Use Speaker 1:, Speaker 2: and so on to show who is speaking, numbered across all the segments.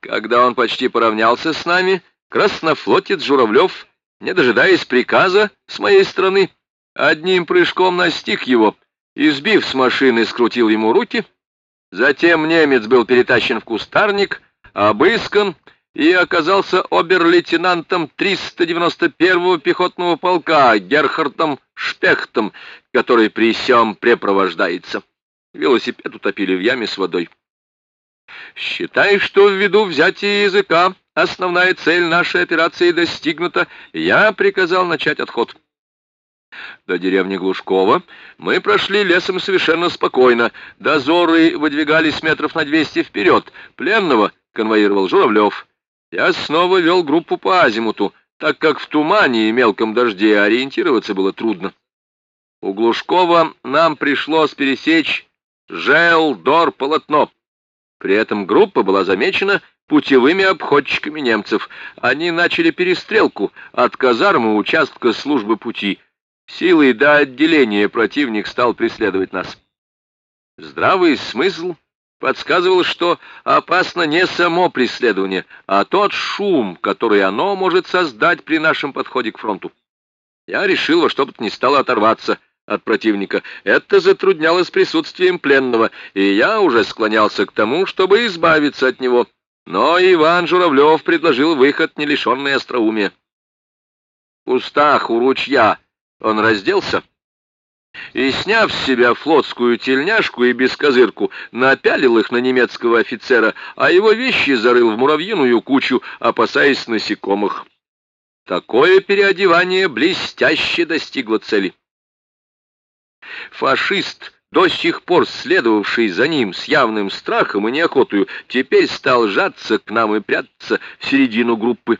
Speaker 1: Когда он почти поравнялся с нами, краснофлотец Журавлев, не дожидаясь приказа с моей стороны, одним прыжком настиг его, избив с машины, скрутил ему руки. Затем немец был перетащен в кустарник, обыскан и оказался обер-лейтенантом 391-го пехотного полка Герхардом Шпехтом, который при сём препровождается. Велосипед утопили в яме с водой. Считай, что ввиду взятия языка основная цель нашей операции достигнута, я приказал начать отход. До деревни Глушкова мы прошли лесом совершенно спокойно. Дозоры выдвигались метров на двести вперед. Пленного конвоировал Журавлев. Я снова вел группу по азимуту, так как в тумане и мелком дожде ориентироваться было трудно. У Глушкова нам пришлось пересечь Жел-Дор-полотно. При этом группа была замечена путевыми обходчиками немцев. Они начали перестрелку от казармы участка службы пути. Силой до отделения противник стал преследовать нас. Здравый смысл подсказывал, что опасно не само преследование, а тот шум, который оно может создать при нашем подходе к фронту. Я решил во что бы то ни стало оторваться от противника. Это затруднялось присутствием пленного, и я уже склонялся к тому, чтобы избавиться от него. Но Иван Журавлев предложил выход, не лишенный остроумия. В кустах у ручья он разделся и, сняв с себя флотскую тельняшку и бескозырку, напялил их на немецкого офицера, а его вещи зарыл в муравьиную кучу, опасаясь насекомых. Такое переодевание блестяще достигло цели. Фашист, до сих пор следовавший за ним с явным страхом и неохотою, теперь стал жаться к нам и прятаться в середину группы.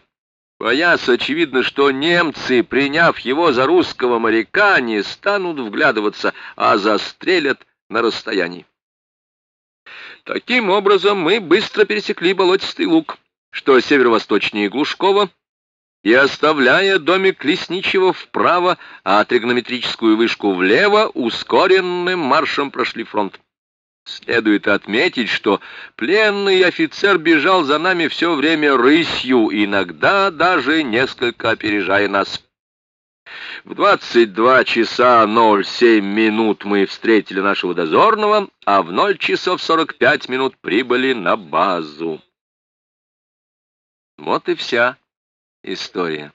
Speaker 1: Боясь, очевидно, что немцы, приняв его за русского моряка, не станут вглядываться, а застрелят на расстоянии. Таким образом, мы быстро пересекли болотистый луг, что северо-восточнее Глушкова, и, оставляя домик лесничего вправо, а тригонометрическую вышку влево, ускоренным маршем прошли фронт. Следует отметить, что пленный офицер бежал за нами все время рысью, иногда даже несколько опережая нас. В 22 часа 07 минут мы встретили нашего дозорного, а в 0 часов 45 минут прибыли на базу. Вот и вся история.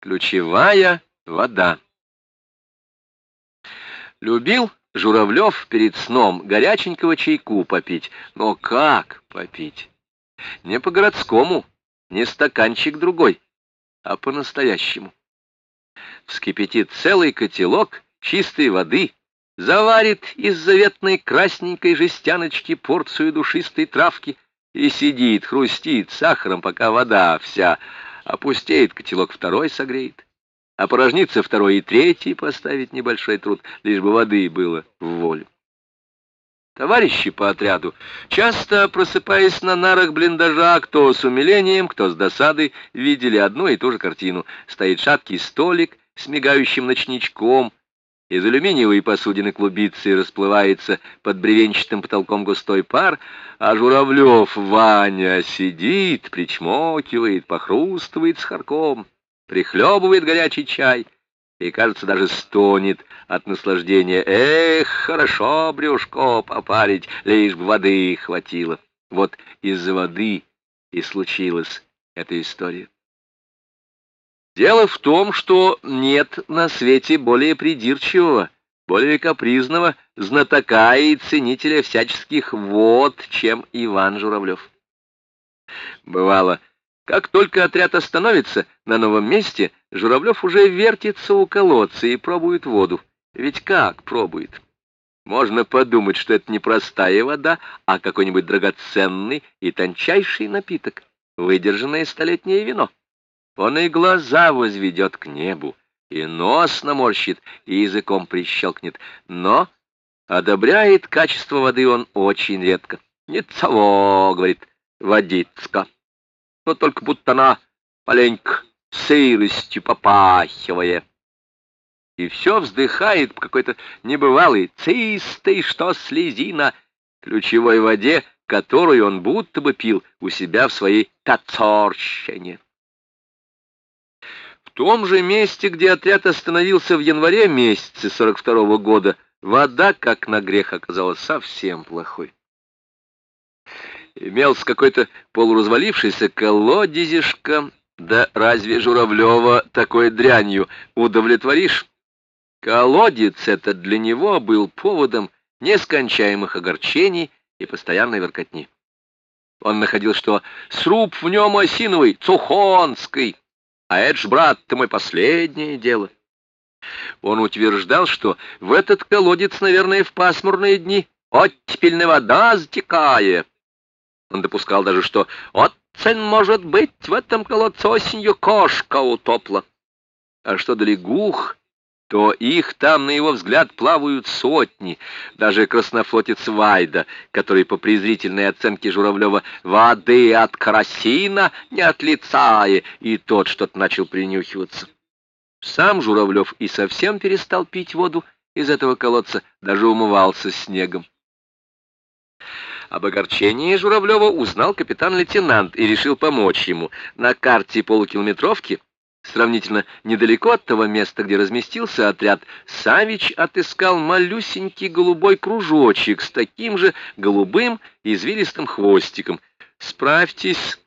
Speaker 1: Ключевая вода. Любил Журавлев перед сном горяченького чайку попить. Но как попить? Не по-городскому, не стаканчик другой, а по-настоящему. Вскипятит целый котелок чистой воды, заварит из заветной красненькой жестяночки порцию душистой травки и сидит, хрустит сахаром, пока вода вся опустеет, котелок второй согреет. А порожниться второй и третий поставить небольшой труд, лишь бы воды было в волю. Товарищи по отряду, часто просыпаясь на нарах блиндажа, кто с умилением, кто с досадой, видели одну и ту же картину. Стоит шаткий столик с мигающим ночничком, из алюминиевой посудины клубится и расплывается под бревенчатым потолком густой пар, а Журавлев Ваня сидит, причмокивает, похрустывает с харком, прихлебывает горячий чай и, кажется, даже стонет от наслаждения. Эх, хорошо брюшко попарить, лишь бы воды хватило. Вот из-за воды и случилась эта история. Дело в том, что нет на свете более придирчивого, более капризного знатока и ценителя всяческих вод, чем Иван Журавлев. Бывало, как только отряд остановится на новом месте, Журавлев уже вертится у колодца и пробует воду. Ведь как пробует? Можно подумать, что это не простая вода, а какой-нибудь драгоценный и тончайший напиток, выдержанное столетнее вино. Он и глаза возведет к небу, и нос наморщит, и языком прищелкнет. Но одобряет качество воды он очень редко. «Не того», — говорит, — «водицка». Но только будто она маленько сыростью попахивая. И все вздыхает по какой-то небывалой, чистой, что слезина, ключевой воде, которую он будто бы пил у себя в своей Тацорщине. Том же месте, где отряд остановился в январе месяце 42 -го года, вода, как на грех, оказалась совсем плохой. Имелся какой-то полуразвалившийся колодезишко, да разве Журавлева такой дрянью удовлетворишь? Колодец этот для него был поводом нескончаемых огорчений и постоянной воркотни. Он находил, что сруб в нем осиновый, цухонский, а это ж, брат, ты мой последнее дело. Он утверждал, что в этот колодец, наверное, в пасмурные дни оттепельная вода затекает. Он допускал даже, что отцен, может быть, в этом колодце осенью кошка утопла. А что до лягух, то их там, на его взгляд, плавают сотни. Даже краснофлотец Вайда, который по презрительной оценке Журавлева воды от карасина не отлицая, и тот что-то начал принюхиваться. Сам Журавлев и совсем перестал пить воду из этого колодца, даже умывался снегом. Об огорчении Журавлева узнал капитан-лейтенант и решил помочь ему. На карте полукилометровки, сравнительно недалеко от того места, где разместился отряд, Савич отыскал малюсенький голубой кружочек с таким же голубым извилистым хвостиком. «Справьтесь